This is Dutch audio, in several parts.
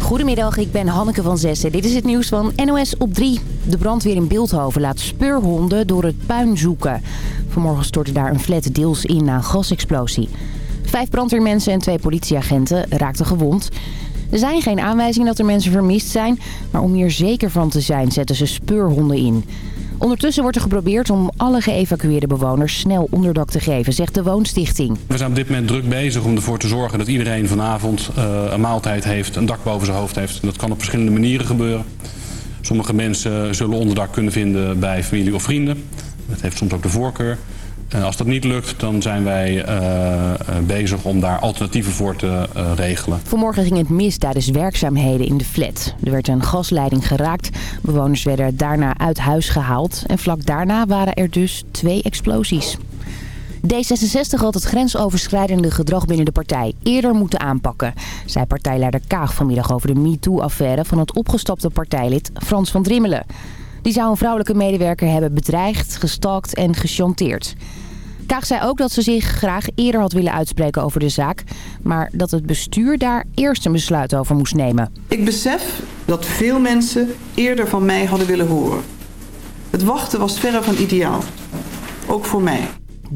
Goedemiddag, ik ben Hanneke van Zessen. Dit is het nieuws van NOS op 3. De brandweer in Beeldhoven laat speurhonden door het puin zoeken. Vanmorgen stortte daar een flat deels in na een gasexplosie. Vijf brandweermensen en twee politieagenten raakten gewond. Er zijn geen aanwijzingen dat er mensen vermist zijn... maar om hier zeker van te zijn zetten ze speurhonden in... Ondertussen wordt er geprobeerd om alle geëvacueerde bewoners snel onderdak te geven, zegt de Woonstichting. We zijn op dit moment druk bezig om ervoor te zorgen dat iedereen vanavond uh, een maaltijd heeft, een dak boven zijn hoofd heeft. En dat kan op verschillende manieren gebeuren. Sommige mensen zullen onderdak kunnen vinden bij familie of vrienden. Dat heeft soms ook de voorkeur. Uh, als dat niet lukt, dan zijn wij uh, bezig om daar alternatieven voor te regelen. Vanmorgen ging het mis tijdens werkzaamheden in de flat. Er werd een gasleiding geraakt. Bewoners werden daarna uit huis gehaald. En vlak daarna waren er dus twee explosies. D66 had het grensoverschrijdende gedrag binnen de partij eerder moeten aanpakken, zei partijleider Kaag vanmiddag over de MeToo-affaire van het opgestapte partijlid Frans van Drimmelen. Die zou een vrouwelijke medewerker hebben bedreigd, gestalkt en gechanteerd. Kaag zei ook dat ze zich graag eerder had willen uitspreken over de zaak... maar dat het bestuur daar eerst een besluit over moest nemen. Ik besef dat veel mensen eerder van mij hadden willen horen. Het wachten was verre van ideaal. Ook voor mij.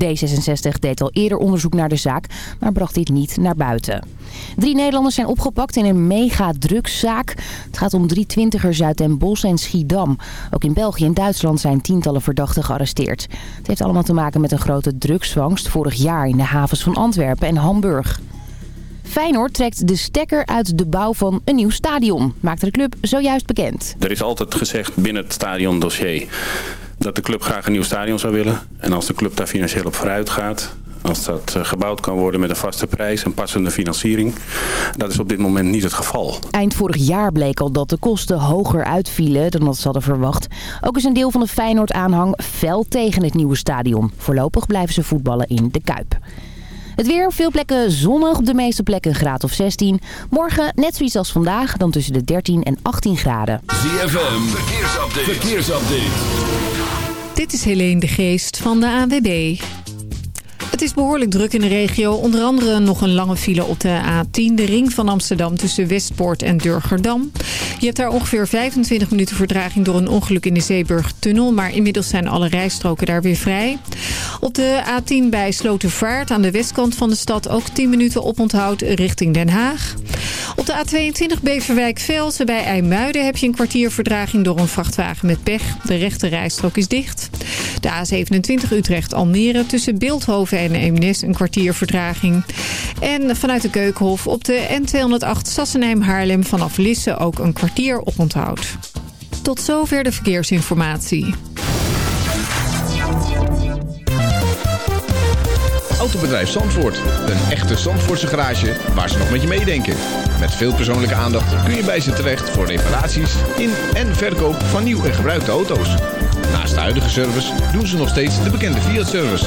D66 deed al eerder onderzoek naar de zaak, maar bracht dit niet naar buiten. Drie Nederlanders zijn opgepakt in een mega-drugszaak. Het gaat om drie twintigers uit Den Bosch en Schiedam. Ook in België en Duitsland zijn tientallen verdachten gearresteerd. Het heeft allemaal te maken met een grote drugsvangst vorig jaar in de havens van Antwerpen en Hamburg. Feyenoord trekt de stekker uit de bouw van een nieuw stadion, maakte de club zojuist bekend. Er is altijd gezegd binnen het stadiondossier dat de club graag een nieuw stadion zou willen. En als de club daar financieel op vooruit gaat, als dat eh, gebouwd kan worden met een vaste prijs en passende financiering. Dat is op dit moment niet het geval. Eind vorig jaar bleek al dat de kosten hoger uitvielen dan dat ze hadden verwacht. Ook is een deel van de Feyenoord-aanhang fel tegen het nieuwe stadion. Voorlopig blijven ze voetballen in de Kuip. Het weer, veel plekken zonnig, op de meeste plekken een graad of 16. Morgen net zoiets als vandaag, dan tussen de 13 en 18 graden. ZFM, verkeersupdate. verkeersupdate. Dit is Helene de Geest van de AWB. Het is behoorlijk druk in de regio. Onder andere nog een lange file op de A10, de ring van Amsterdam tussen Westpoort en Durgerdam. Je hebt daar ongeveer 25 minuten verdraging door een ongeluk in de Zeeburgtunnel. Maar inmiddels zijn alle rijstroken daar weer vrij. Op de A10 bij Slotervaart aan de westkant van de stad ook 10 minuten oponthoud richting Den Haag. Op de A22 Beverwijk-Velsen bij IJmuiden heb je een kwartier verdraging door een vrachtwagen met pech. De rechte rijstrook is dicht. De A27 Utrecht-Almere tussen Beeldhoven en Eemnes een kwartier verdraging. En vanuit de Keukenhof op de N208 Sassenheim-Haarlem vanaf Lisse ook een kwartier oponthoud. Tot zover de verkeersinformatie. Autobedrijf Zandvoort. Een echte Zandvoortse garage waar ze nog met je meedenken. Met veel persoonlijke aandacht kun je bij ze terecht voor reparaties in en verkoop van nieuw en gebruikte auto's. Naast de huidige service doen ze nog steeds de bekende Fiat-service.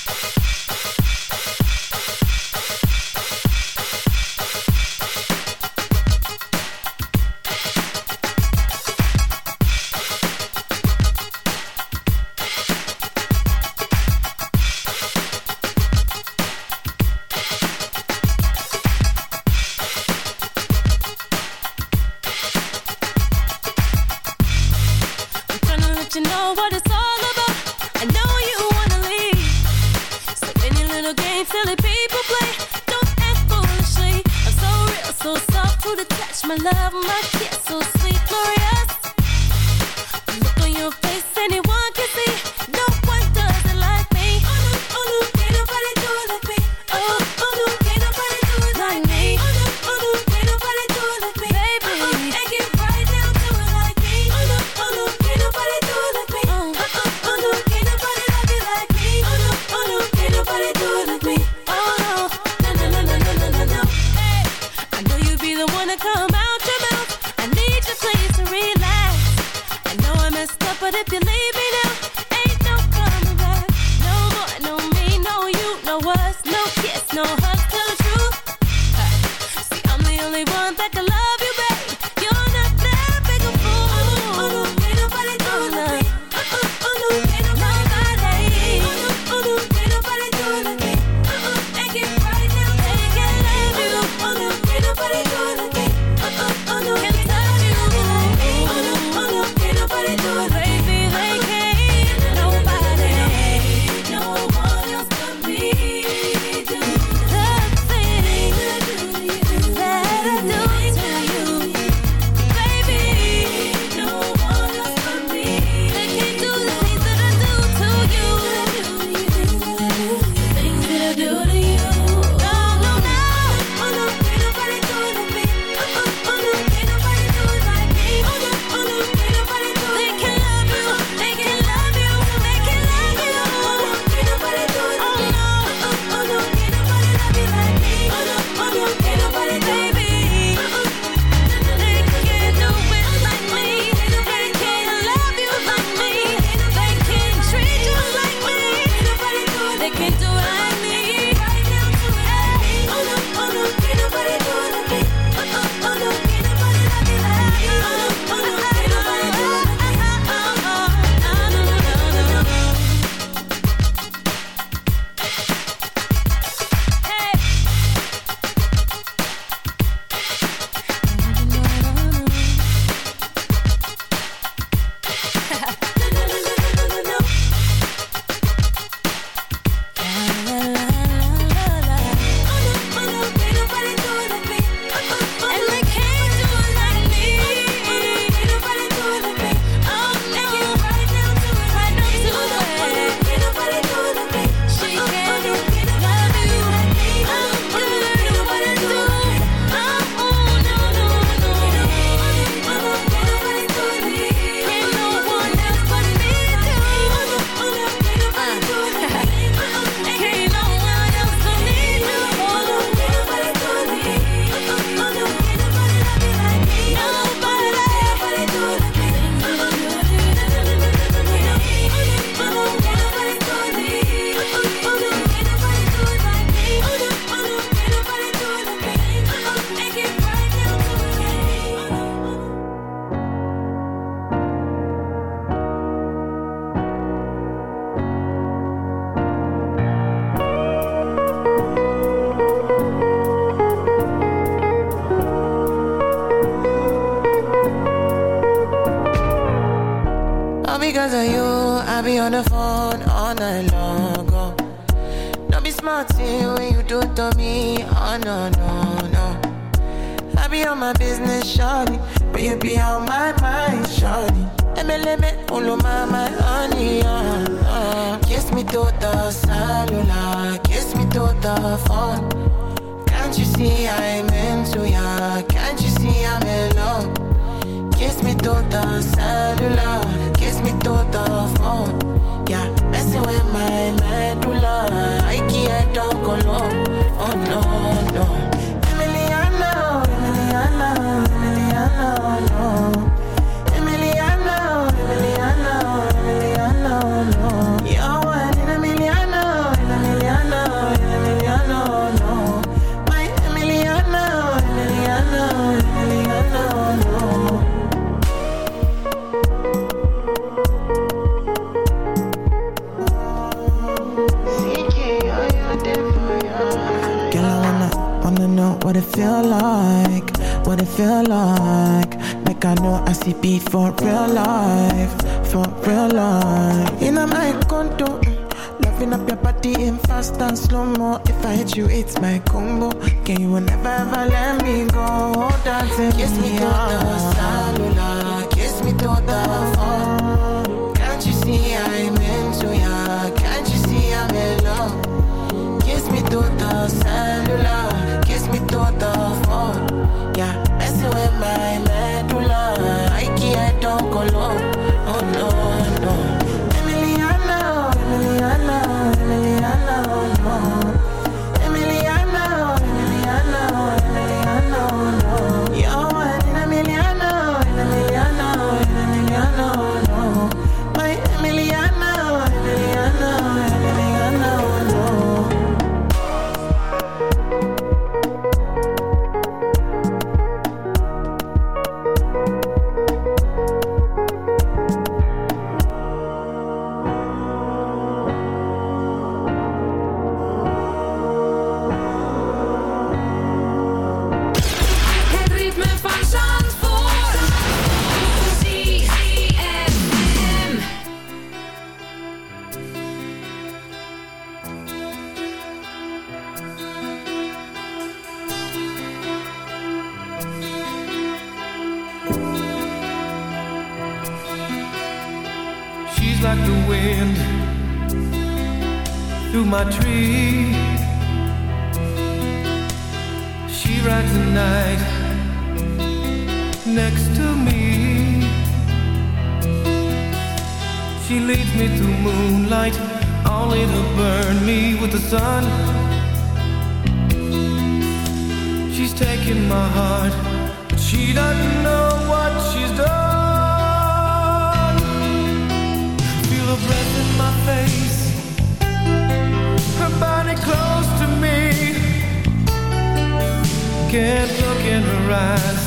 can't look in her eyes.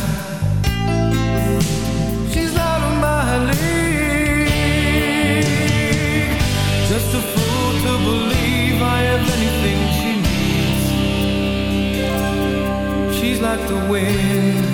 She's not on my league. Just a fool to believe I have anything she needs. She's like the wind.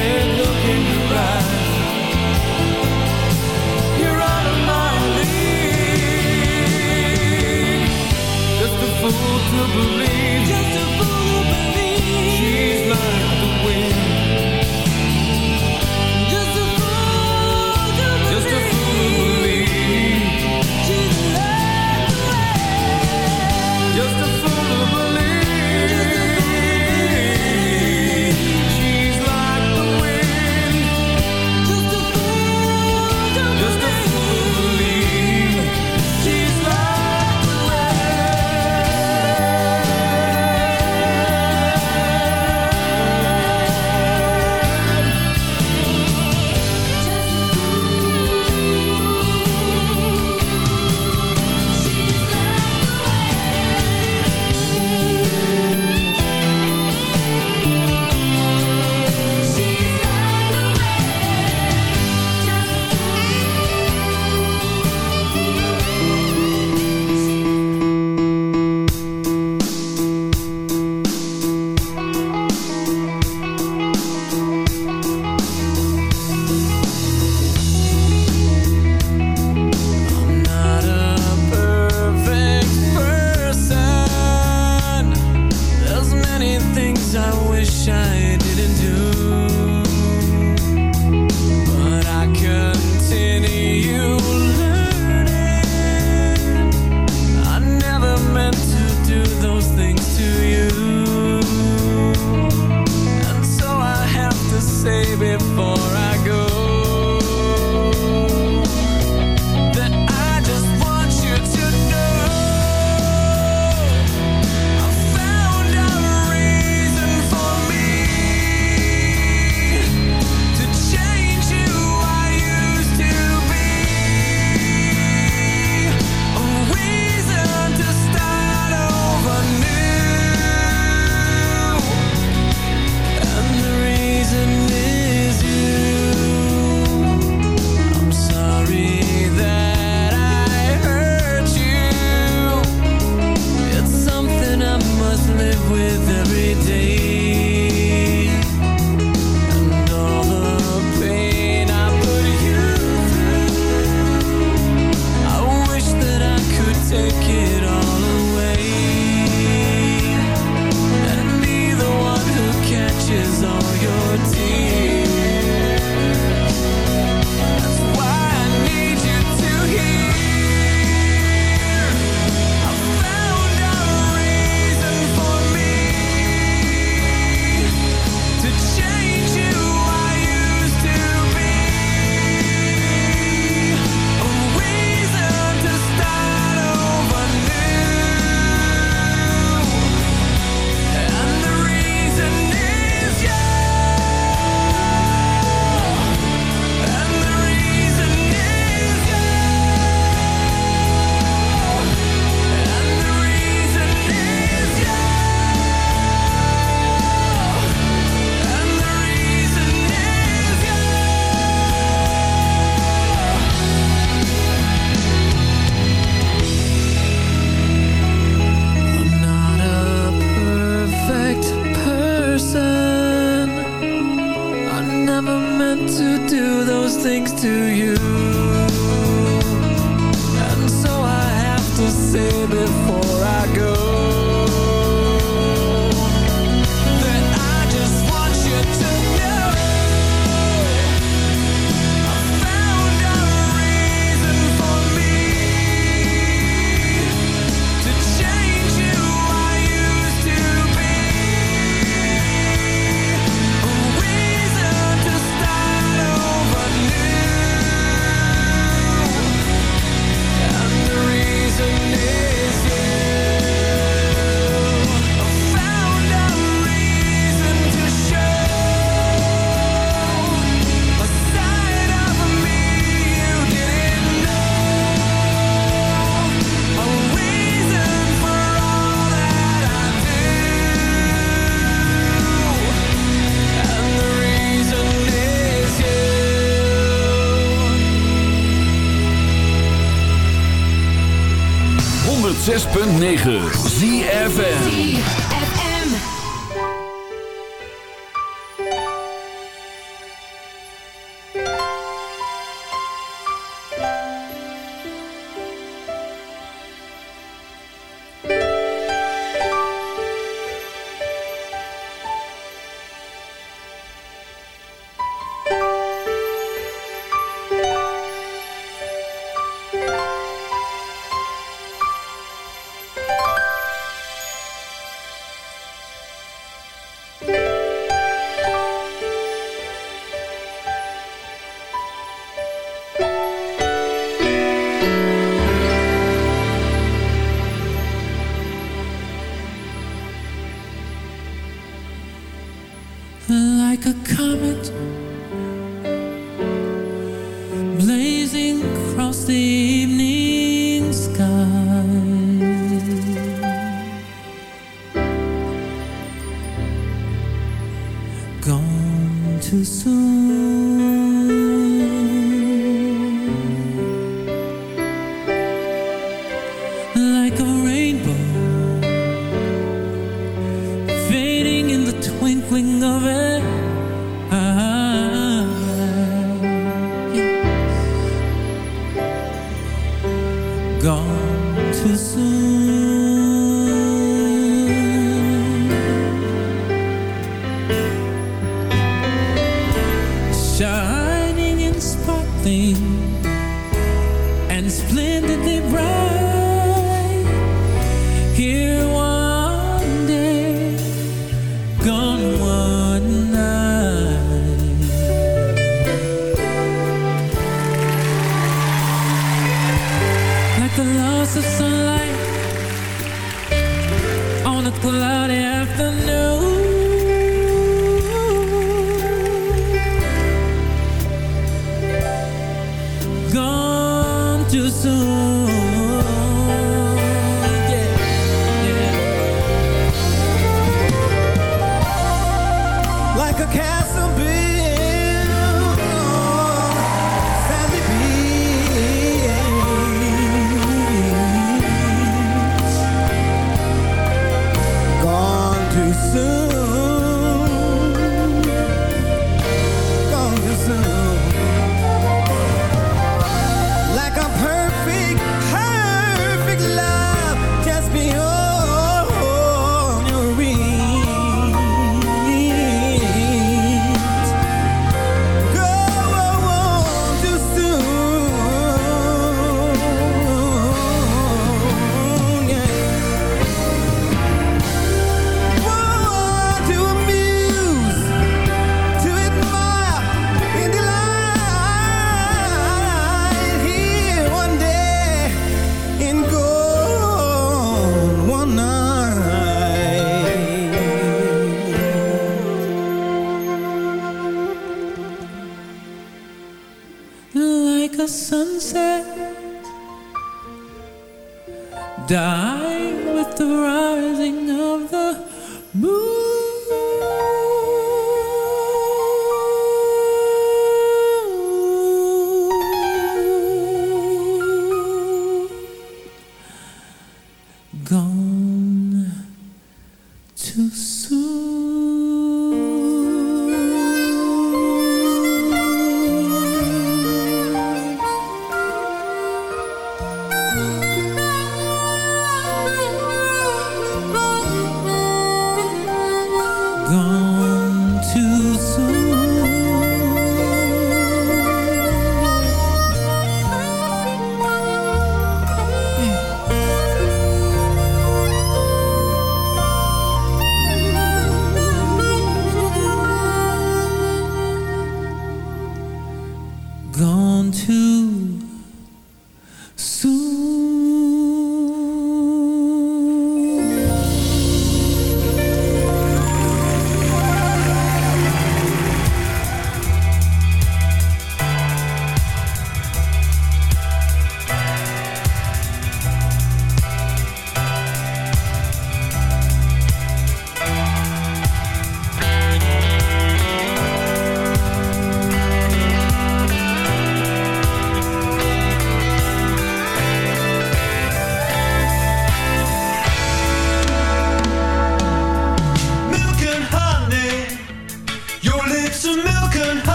again. 106.9 like a comet blazing across the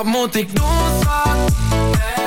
Wat moet ik doen, schat?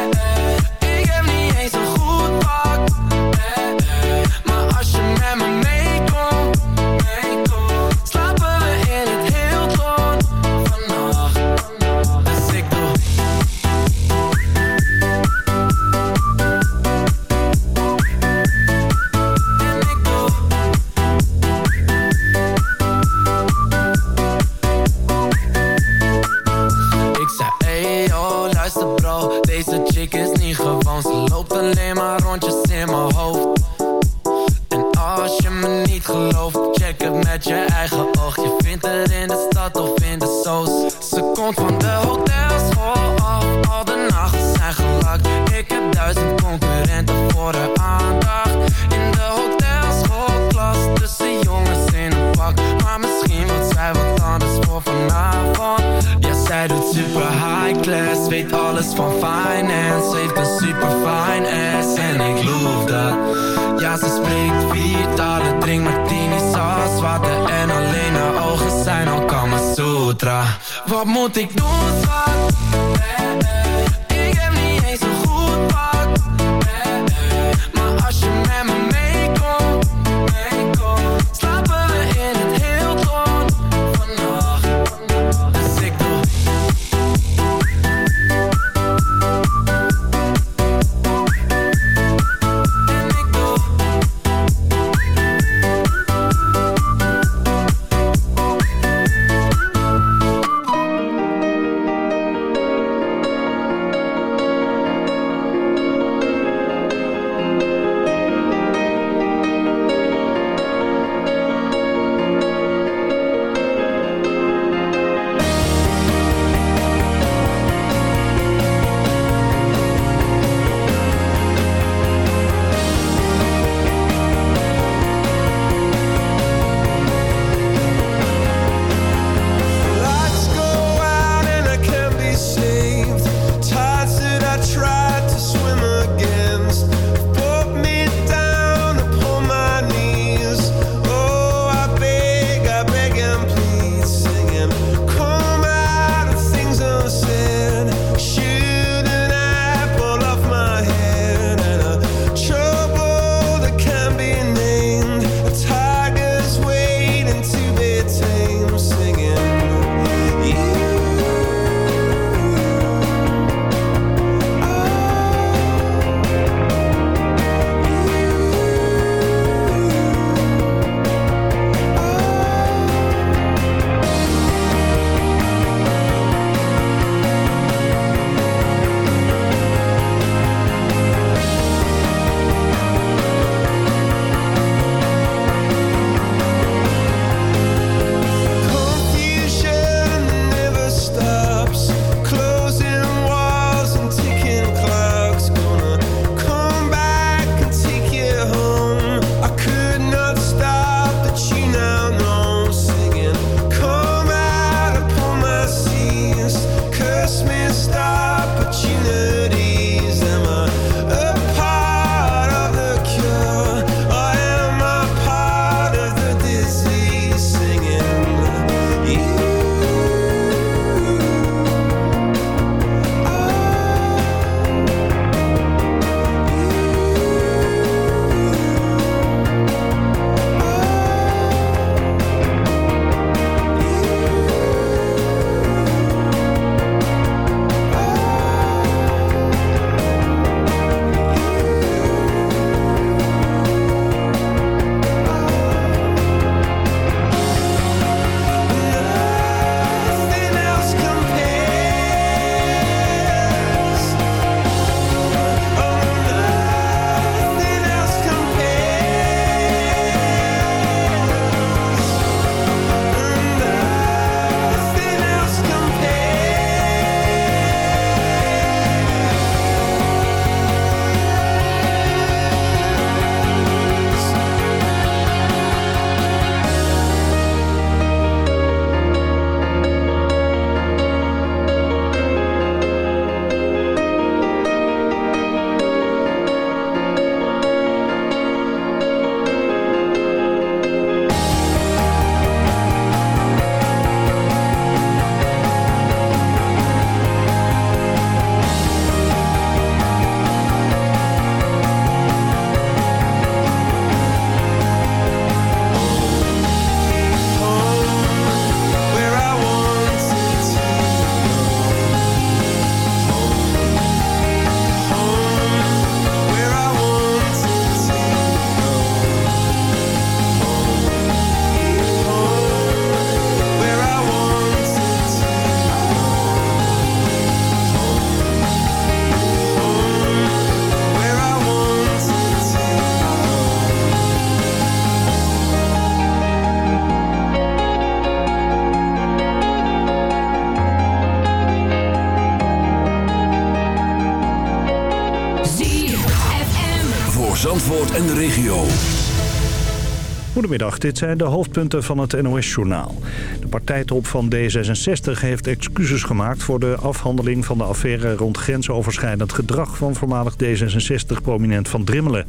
Goedemiddag, dit zijn de hoofdpunten van het NOS-journaal. De partijtop van D66 heeft excuses gemaakt voor de afhandeling van de affaire rond grensoverschrijdend gedrag van voormalig D66-prominent Van Drimmelen.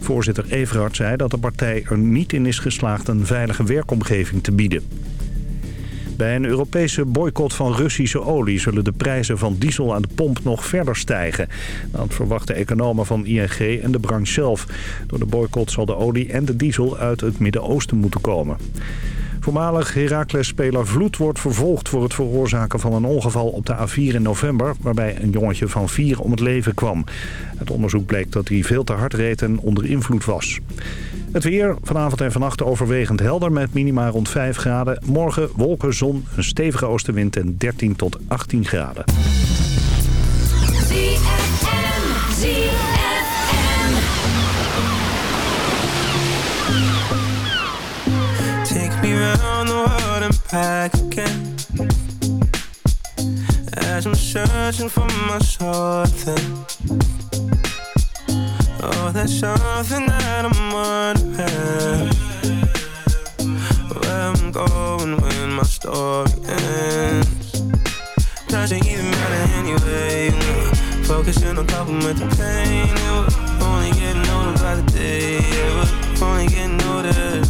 Voorzitter Everhard zei dat de partij er niet in is geslaagd een veilige werkomgeving te bieden. Bij een Europese boycott van Russische olie zullen de prijzen van diesel aan de pomp nog verder stijgen. Dat verwachten economen van ING en de branche zelf. Door de boycott zal de olie en de diesel uit het Midden-Oosten moeten komen. Voormalig Heracles-speler Vloed wordt vervolgd voor het veroorzaken van een ongeval op de A4 in november... waarbij een jongetje van vier om het leven kwam. Het onderzoek bleek dat hij veel te hard reed en onder invloed was. Het weer vanavond en vannacht overwegend helder met minima rond 5 graden. Morgen wolken, zon, een stevige oostenwind en 13 tot 18 graden. Take me the world and back Oh, that's something that I'm wondering. Where I'm going when my story ends. Doesn't even matter anyway Focusing on coping with the pain And we're only getting older by the day Yeah, we're only getting older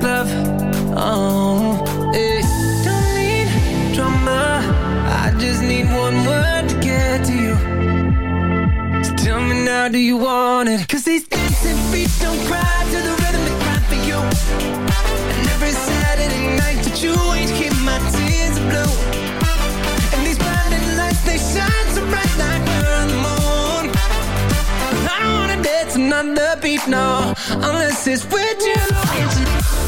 glove Oh, eh. Don't need drama. I just need one word to get to you. So tell me now, do you want it? Cause these dancing feet don't cry to the rhythm they cry for you. And every Saturday night that you ain't keep my tears are blue And these blinding lights, they shine so bright like we're on the moon. I don't wanna dance another beat, no Unless it's with you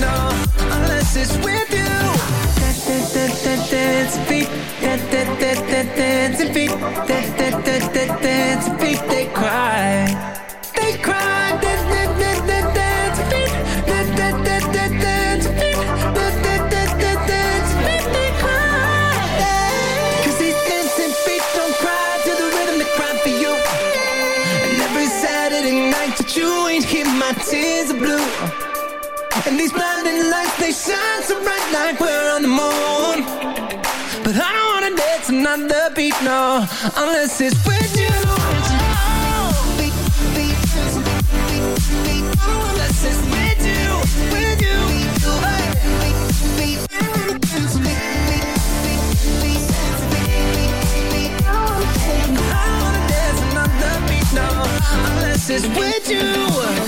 no, unless it's with you. Feet, Dance, dance, dance, dance, dance, feet. So bright like we're on the moon. But I don't wanna dance another beat, no, unless it's with you. I wanna dance another beat, no, unless it's with you.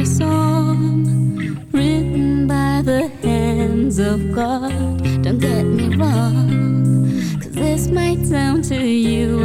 every song written by the hands of God. Don't get me wrong, cause this might sound to you